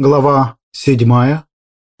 Глава седьмая.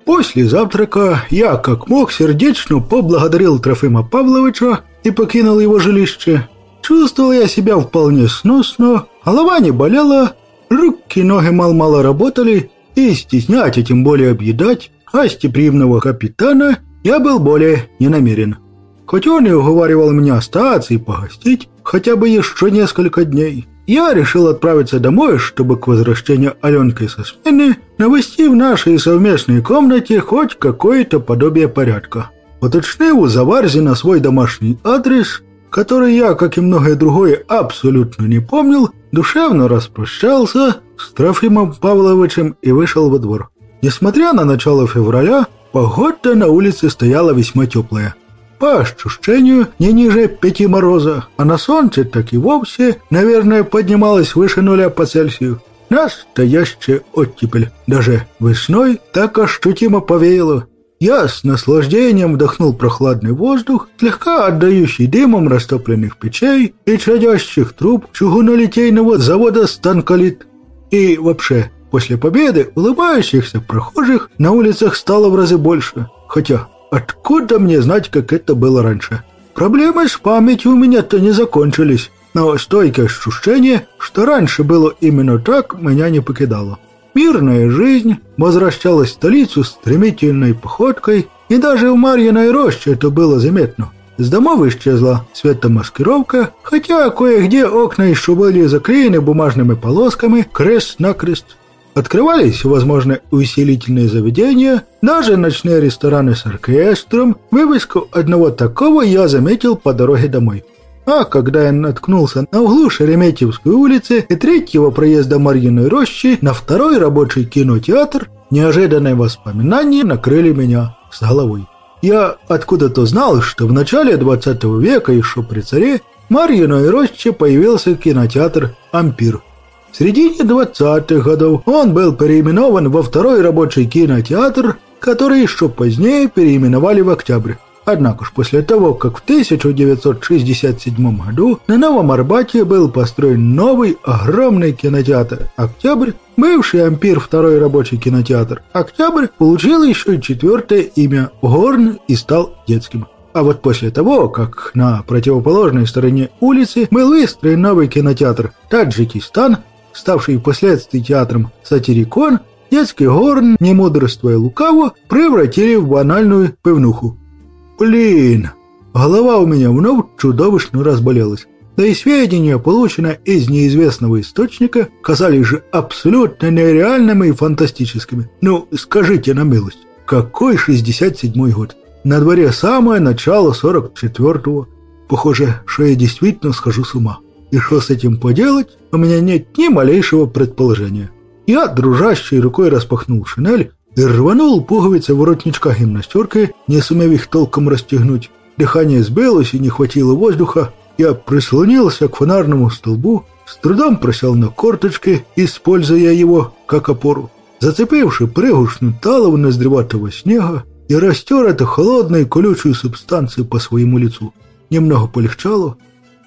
После завтрака я, как мог, сердечно поблагодарил Трофима Павловича и покинул его жилище. Чувствовал я себя вполне сносно, голова не болела, руки и ноги мало-мало работали, и стеснять, и тем более объедать гостеприимного капитана я был более не намерен. Хоть он и уговаривал меня остаться и погостить хотя бы еще несколько дней, я решил отправиться домой, чтобы к возвращению Аленки со смены навести в нашей совместной комнате хоть какое-то подобие порядка. Уточнив у Заварзина свой домашний адрес, который я, как и многое другое, абсолютно не помнил, душевно распрощался с Трофимом Павловичем и вышел во двор. Несмотря на начало февраля, погода на улице стояла весьма теплая по ощущению не ниже пяти мороза, а на солнце так и вовсе, наверное, поднималось выше нуля по Цельсию. Настоящая оттепель. Даже весной так ощутимо повеяло. Я с наслаждением вдохнул прохладный воздух, слегка отдающий дымом растопленных печей и чадящих труб чугунолитейного завода «Станколит». И вообще, после победы улыбающихся прохожих на улицах стало в разы больше. Хотя Откуда мне знать, как это было раньше? Проблемы с памятью у меня-то не закончились, но стойкое ощущение, что раньше было именно так, меня не покидало. Мирная жизнь возвращалась в столицу стремительной походкой, и даже в Марьиной роще это было заметно. С домов исчезла светомаскировка, хотя кое-где окна еще были заклеены бумажными полосками крест-накрест. Открывались всевозможные усилительные заведения, даже ночные рестораны с оркестром. Вывеску одного такого я заметил по дороге домой. А когда я наткнулся на углу Шереметьевской улицы и третьего проезда Марьиной рощи на второй рабочий кинотеатр, неожиданные воспоминания накрыли меня с головой. Я откуда-то знал, что в начале 20 века, еще при царе, Марьиной роще появился кинотеатр «Ампир». В середине 20-х годов он был переименован во второй рабочий кинотеатр, который еще позднее переименовали в «Октябрь». Однако ж после того, как в 1967 году на Новом Арбате был построен новый огромный кинотеатр «Октябрь», бывший «Ампир» второй рабочий кинотеатр «Октябрь» получил еще четвертое имя «Горн» и стал детским. А вот после того, как на противоположной стороне улицы был выстроен новый кинотеатр «Таджикистан», ставший впоследствии театром «Сатирикон», детский горн, не мудрствуя лукаво, превратили в банальную пивнуху. Блин, голова у меня вновь чудовищно разболелась. Да и сведения, полученные из неизвестного источника, казались же абсолютно нереальными и фантастическими. Ну, скажите на милость, какой 67-й год? На дворе самое начало 44-го. Похоже, что я действительно схожу с ума. И что с этим поделать, у меня нет ни малейшего предположения. Я дружащей рукой распахнул шинель и рванул пуговицы воротничка гимнастерки, не сумев их толком расстегнуть. Дыхание сбилось и не хватило воздуха. Я прислонился к фонарному столбу, с трудом просел на корточки, используя его как опору. Зацепивши пригушную талову ноздреватого снега, я растер эту холодную колючую субстанцию по своему лицу. Немного полегчало,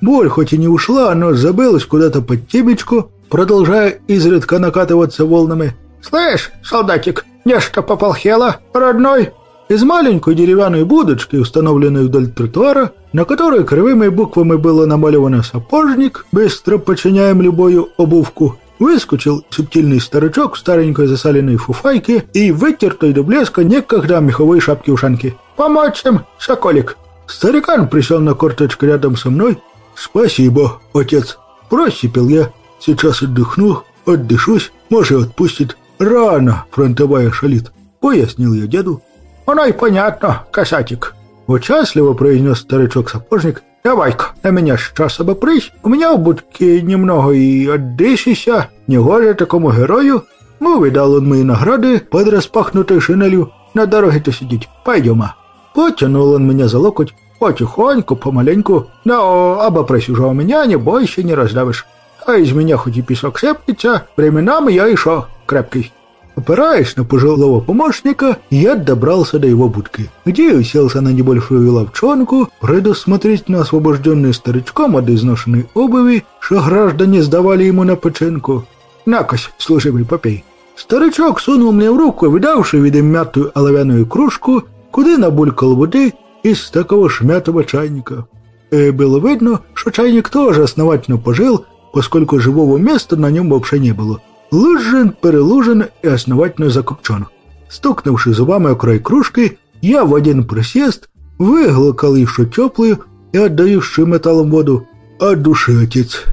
Боль хоть и не ушла, но забылась куда-то под темечку, продолжая изредка накатываться волнами. «Слышь, солдатик, нечто пополхело, родной!» Из маленькой деревянной будочки, установленной вдоль тротуара, на которой кривыми буквами было намалевано «сапожник», быстро подчиняем любую обувку, выскочил субтильный старичок в старенькой засаленной фуфайке и вытертой до блеска некогда меховой шапки-ушанки. «Помочь им, соколик!» Старикан присел на корточку рядом со мной «Спасибо, отец. Просипел я. Сейчас отдохну, отдышусь, может, отпустит. Рано фронтовая шалит», — пояснил я деду. «Оно и понятно, касатик», — участливо произнес старичок-сапожник. «Давай-ка, на меня сейчас обопрись. У меня в будке немного и отдышися. Не горе такому герою. Ну, видал он мои награды под распахнутой шинелью. На дороге-то сидеть. Пойдем, а». Потянул он меня за локоть, Потихоньку, помаленьку. Но обопрось уже у меня, не бойся, не раздавишь. А из меня хоть и песок сыплется, временами я еще крепкий. Опираясь на пожилого помощника, я добрался до его будки, где уселся на небольшую ловчонку, предусмотрительно освобожденный старичком от изношенной обуви, что граждане сдавали ему на починку. «Накось, служивый попей!» Старичок сунул мне в руку видавший виде мятую оловянную кружку, куда набулькал воды из такого шмятого чайника. И было видно, что чайник тоже основательно пожил, поскольку живого места на нем вообще не было. Лужен, перелужен и основательно закопчен. Стукнувши зубами о край кружки, я в один присест выглокал еще теплую и отдающую металлом воду. От души отец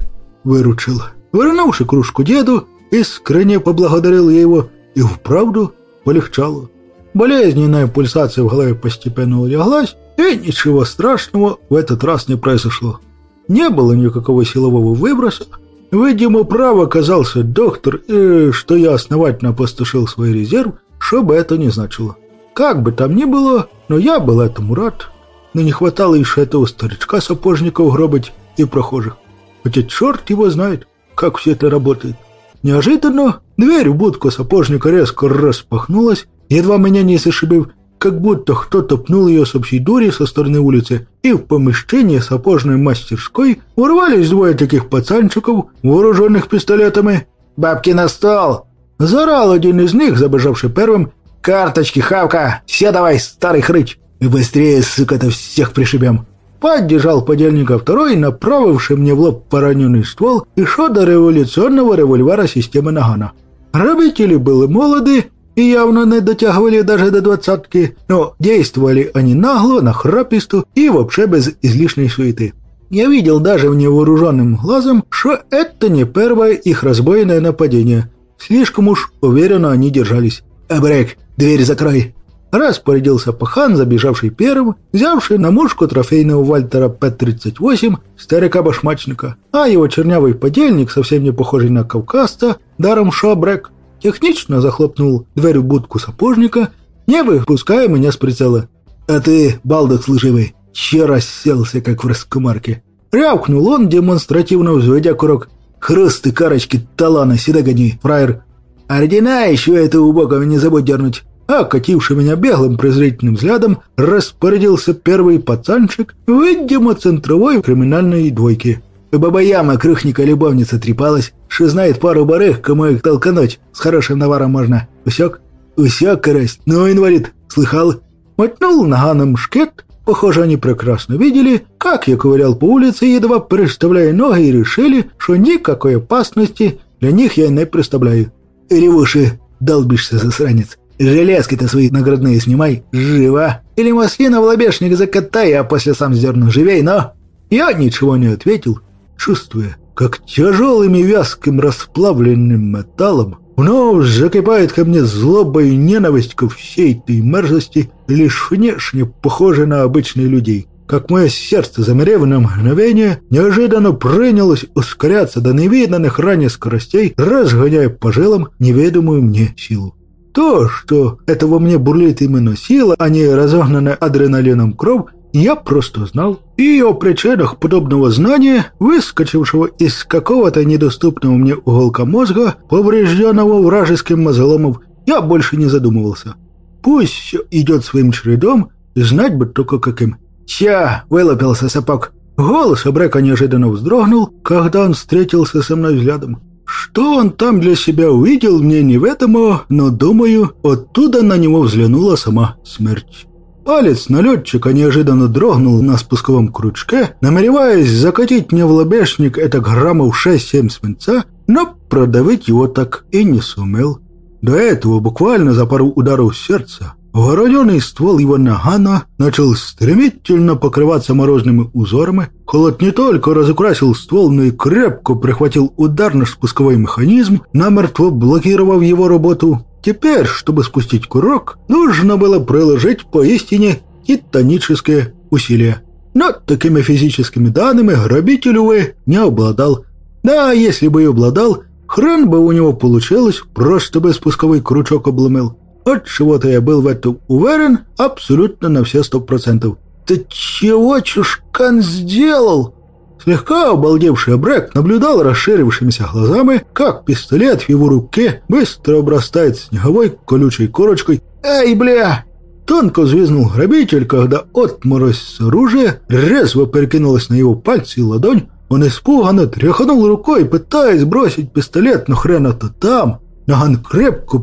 выручил. Вернувши кружку деду, искренне поблагодарил я его, и вправду полегчало. Болезненная пульсация в голове постепенно улеглась, и ничего страшного в этот раз не произошло. Не было никакого силового выброса. Видимо, прав оказался доктор, и что я основательно опустошил свой резерв, что бы это ни значило. Как бы там ни было, но я был этому рад. Но не хватало еще этого старичка-сапожника угробить и прохожих. Хотя черт его знает, как все это работает. Неожиданно дверь в будку сапожника резко распахнулась, едва меня не зашибив, как будто кто-то пнул ее с общей дури со стороны улицы, и в помещение сапожной мастерской ворвались двое таких пацанчиков, вооруженных пистолетами. «Бабки на стол!» Зарал один из них, забежавший первым. «Карточки, хавка! Все давай, старый хрыч! И быстрее, сука-то, всех пришибем!» Поддержал подельника второй, направивший мне в лоб пораненный ствол и шо до революционного револьвера системы Нагана. Грабители были молоды и явно не дотягивали даже до двадцатки, но действовали они нагло, нахраписто и вообще без излишней суеты. Я видел даже в невооруженным глазом, что это не первое их разбойное нападение. Слишком уж уверенно они держались. «Эбрек, дверь закрой!» Распорядился пахан, забежавший первым, взявший на мушку трофейного Вальтера П-38 старика-башмачника, а его чернявый подельник, совсем не похожий на кавказца, даром шабрек, технично захлопнул дверь в будку сапожника, не выпуская меня с прицела. «А ты, балдок служивый, че расселся, как в раскомарке?» Рявкнул он, демонстративно взводя курок. «Хруст карочки талана, сюда гони, фраер!» «Ордена еще это убогого не забудь дернуть!» а кативший меня беглым презрительным взглядом распорядился первый пацанчик, видимо, центровой криминальной двойки. Баба-яма, крыхника любовница трепалась, что знает пару барых, кому их толкануть, с хорошим наваром можно. Усек? Усек, карась. Ну, инвалид, слыхал? Мотнул наганом шкет, Похоже, они прекрасно видели, как я ковырял по улице, едва представляя ноги, и решили, что никакой опасности для них я не представляю. «Ревуши, долбишься, засранец!» Железки-то свои наградные снимай. Живо. Или маслина в лобешник закатай, а после сам сдерну. Живей, но...» Я ничего не ответил, чувствуя, как тяжелым и вязким расплавленным металлом вновь закипает ко мне злоба и ненависть ко всей этой мерзости, лишь внешне похожей на обычных людей. Как мое сердце, замерев на мгновение, неожиданно принялось ускоряться до невиданных ранее скоростей, разгоняя по жилам неведомую мне силу. То, что это во мне бурлит именно сила, а не разогнанная адреналином кровь, я просто знал. И о причинах подобного знания, выскочившего из какого-то недоступного мне уголка мозга, поврежденного вражеским мозоломом, я больше не задумывался. Пусть все идет своим чередом, знать бы только каким. «Ча!» — вылупился сапог. Голос Абрека неожиданно вздрогнул, когда он встретился со мной взглядом. Что он там для себя увидел, мне неведомо, но, думаю, оттуда на него взглянула сама смерть. Палец налетчика неожиданно дрогнул на спусковом крючке, намереваясь закатить мне в лобешник это граммов 6-7 свинца, но продавить его так и не сумел. До этого буквально за пару ударов сердца Вороненый ствол его нагана начал стремительно покрываться морозными узорами. Холод не только разукрасил ствол, но и крепко прихватил ударно-спусковой механизм, намертво блокировав его работу. Теперь, чтобы спустить курок, нужно было приложить поистине титаническое усилие. Но такими физическими данными грабитель, увы, не обладал. Да, если бы и обладал, хрен бы у него получилось, просто бы спусковой крючок обломил. От чего-то я был в этом уверен абсолютно на все сто процентов. «Ты чего, чушкан, сделал?» Слегка обалдевший Брэк наблюдал расширившимися глазами, как пистолет в его руке быстро обрастает снеговой колючей корочкой. «Эй, бля!» Тонко взвизнул грабитель, когда отморозь с оружия резво перекинулась на его пальцы и ладонь. Он испуганно тряхнул рукой, пытаясь бросить пистолет, но хрена-то там. Наган крепко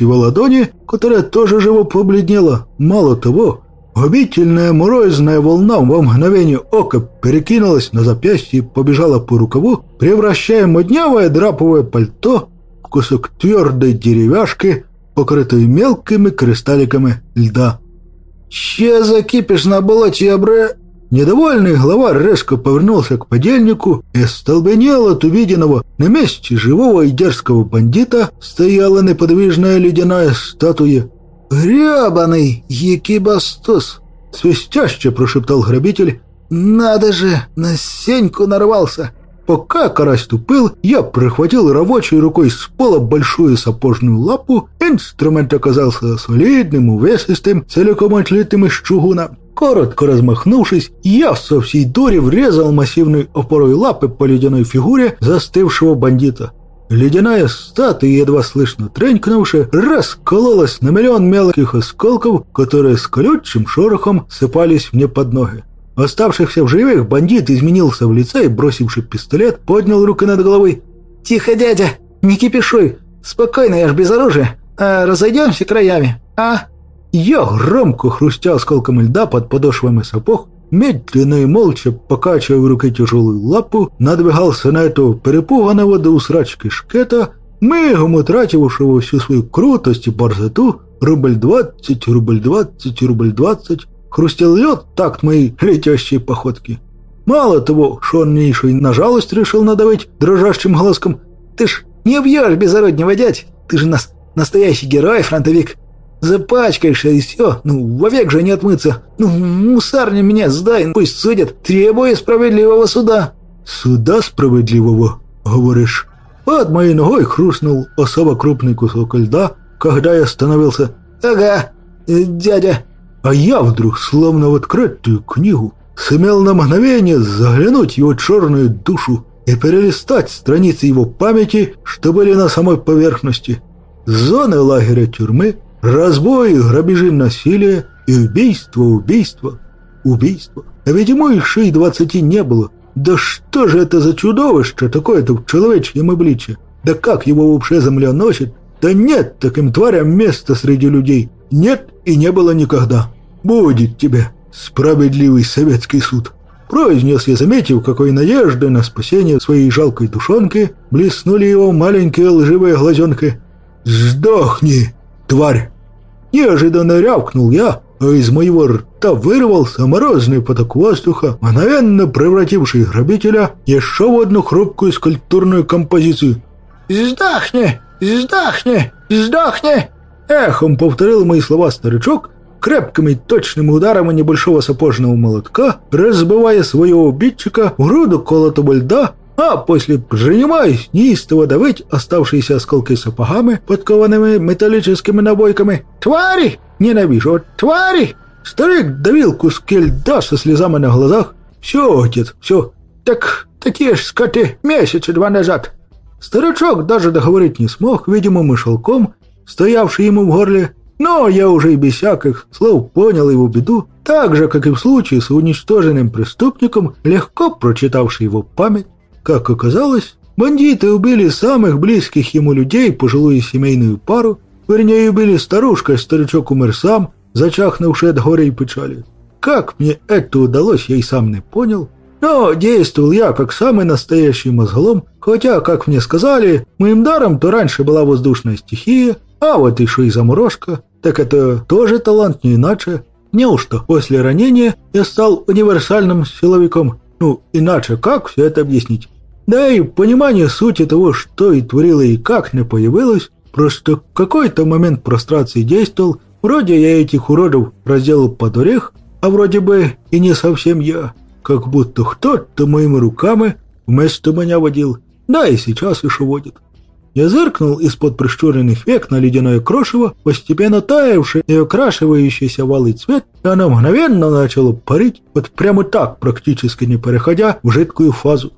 его ладони, которая тоже живо побледнела. Мало того, губительная морозная волна в мгновение ока перекинулась на запястье и побежала по рукаву, превращая моднявое драповое пальто в кусок твердой деревяшки, покрытой мелкими кристалликами льда. «Че закипишь на болоте, бре?» Недовольный главарь резко повернулся к подельнику и столбенел от увиденного. На месте живого и дерзкого бандита стояла неподвижная ледяная статуя. «Гребаный Екибастус!» — свистяще прошептал грабитель. «Надо же, на Сеньку нарвался!» Пока карась тупил, я прихватил рабочей рукой с пола большую сапожную лапу. Инструмент оказался солидным, увесистым, целиком отлитым из чугуна. Коротко размахнувшись, я со всей дури врезал массивной опорой лапы по ледяной фигуре застывшего бандита. Ледяная статуя, едва слышно тренькнувшая, раскололась на миллион мелких осколков, которые с колючим шорохом сыпались мне под ноги. Оставшихся в живых бандит изменился в лице и, бросивший пистолет, поднял руки над головой. «Тихо, дядя! Не кипишуй! Спокойно, я ж без оружия! А разойдемся краями, а?» Я громко хрустя осколком льда под подошвами сапог, медленно и молча, покачивая в руке тяжелую лапу, надвигался на этого перепуганного до усрачки шкета, мигом утратившего всю свою крутость и борзоту, рубль двадцать, рубль двадцать, рубль двадцать, хрустел лед такт моей летящей походки. Мало того, что он мне еще и на жалость решил надавить дрожащим голоском. «Ты ж не убьешь безороднего дядь! Ты же нас настоящий герой, фронтовик! Запачкаешься и все, ну, вовек же не отмыться! Ну, мусарня меня сдай, пусть судят, требуя справедливого суда!» «Суда справедливого, говоришь?» Под моей ногой хрустнул особо крупный кусок льда, когда я остановился. «Ага, э, дядя, а я вдруг, словно в открытую книгу, сумел на мгновение заглянуть его черную душу и перелистать страницы его памяти, что были на самой поверхности. Зоны лагеря тюрьмы, разбои, грабежи, насилие и убийство, убийство, убийство. А ведь ему еще и двадцати не было. Да что же это за чудовище такое-то в человечьем обличье? Да как его вообще земля носит? Да нет таким тварям места среди людей. Нет и не было никогда. Будет тебе справедливый советский суд. Произнес я, заметив, какой надежды на спасение своей жалкой душонки блеснули его маленькие лживые глазенки. «Сдохни, тварь!» Неожиданно рявкнул я, а из моего рта вырвался морозный поток воздуха, мгновенно превративший грабителя еще в одну хрупкую скульптурную композицию. «Сдохни! Сдохни! Сдохни!» Эхом повторил мои слова старичок, крепкими точными ударами небольшого сапожного молотка, разбивая своего убитчика в груду колотого льда, а после принимаясь неистово давить оставшиеся осколки сапогами, подкованными металлическими набойками. «Твари! Ненавижу! Твари!» Старик давил куски льда со слезами на глазах. «Все, отец, все. Так такие ж скоты месяца два назад». Старичок даже договорить не смог, видимо, мышелком стоявший ему в горле. Но я уже и без всяких слов понял его беду, так же, как и в случае с уничтоженным преступником, легко прочитавший его память. Как оказалось, бандиты убили самых близких ему людей, пожилую семейную пару, вернее, убили старушка, старичок умер сам, зачахнувший от горя и печали. Как мне это удалось, я и сам не понял. Но действовал я как самый настоящий мозголом, хотя, как мне сказали, моим даром то раньше была воздушная стихия, а вот еще и заморозка, так это тоже талант, не иначе. Неужто после ранения я стал универсальным силовиком? Ну, иначе как все это объяснить? Да и понимание сути того, что и творило и как не появилось, просто какой-то момент прострации действовал, вроде я этих уродов разделал под орех, а вроде бы и не совсем я, как будто кто-то моими руками вместо меня водил, да и сейчас еще водит. Я зыркнул из-под прищуренных век на ледяное крошево, постепенно таявшее и окрашивающееся в алый цвет, и оно мгновенно начало парить, вот прямо так, практически не переходя в жидкую фазу.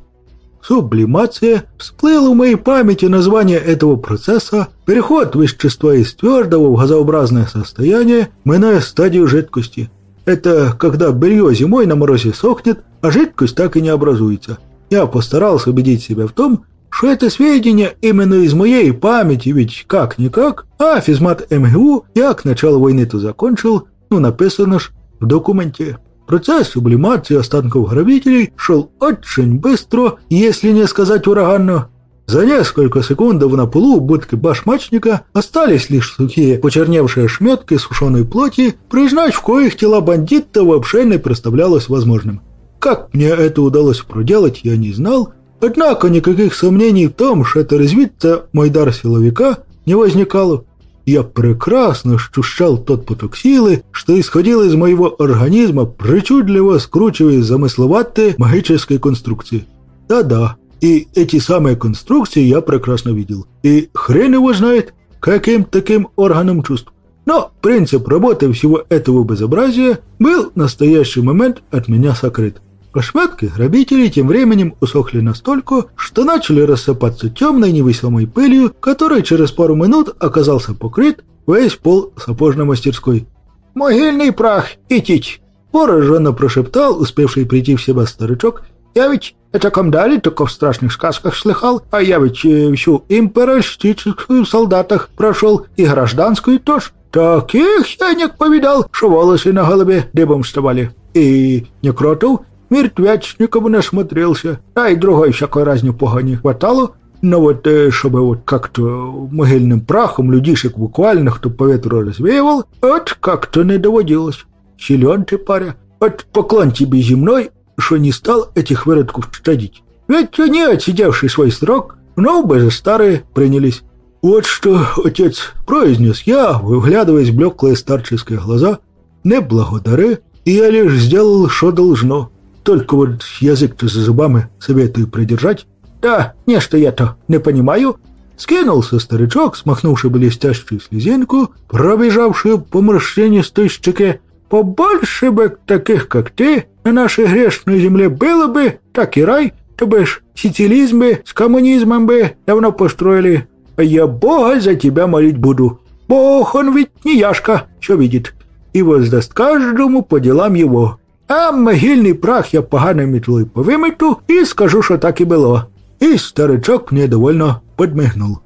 Сублимация всплыло в моей памяти название этого процесса «Переход вещества из твердого в газообразное состояние, минуя стадию жидкости». Это когда белье зимой на морозе сохнет, а жидкость так и не образуется. Я постарался убедить себя в том, что это сведения именно из моей памяти, ведь как-никак, а физмат МГУ як начало войны то закончил, ну написано ж в документе. Процесс сублимации останков грабителей шел очень быстро, если не сказать ураганно. За несколько секунд на полу будки башмачника остались лишь сухие почерневшие шметки сушеной плоти, признать в коих тела бандита вообще не представлялось возможным. Как мне это удалось проделать, я не знал, однако никаких сомнений в том, что это развиться мой дар силовика не возникало. Я прекрасно ощущал тот поток силы, что исходил из моего организма, причудливо скручивая замысловатые магические конструкции. Да-да, и эти самые конструкции я прекрасно видел. И хрен его знает, каким таким органом чувств. Но принцип работы всего этого безобразия был в настоящий момент от меня сокрыт. Ошметки грабителей тем временем усохли настолько, что начали рассыпаться темной невесомой пылью, которой через пару минут оказался покрыт весь пол сапожной мастерской. «Могильный прах, идите!» Пораженно прошептал успевший прийти в себя старичок. «Я ведь это комдали только в страшных сказках слыхал, а я ведь э, всю империалистическую в солдатах прошел и гражданскую тоже. Таких я не повидал, что волосы на голове дыбом вставали. И некротов мертвячником насмотрелся, а и другой всякой разни погони хватало. Но вот э, чтобы вот как-то могильным прахом людишек буквально кто по ветру развеивал, вот как-то не доводилось. Силен ты, паря. Вот поклон тебе земной, что не стал этих выродков штадить. Ведь они, отсидевший свой срок, но бы за старые принялись. Вот что, отец, произнес я, выглядываясь в блеклые старческие глаза, не благодары, и я лишь сделал, что должно. Только вот язык-то за зубами советую придержать. Да, нечто я-то не понимаю. Скинулся старичок, смахнувший блестящую слезинку, пробежавшую по морщинистой щеке. Побольше бы таких, как ты, на нашей грешной земле было бы, так и рай, то бишь сицилизм бы с коммунизмом бы давно построили. А я Бога за тебя молить буду. Бог, он ведь не Яшка, все видит. И воздаст каждому по делам его А могильний прах я погано мітлою повимету і скажу, що так і було. І старичок недовольно подмигнув.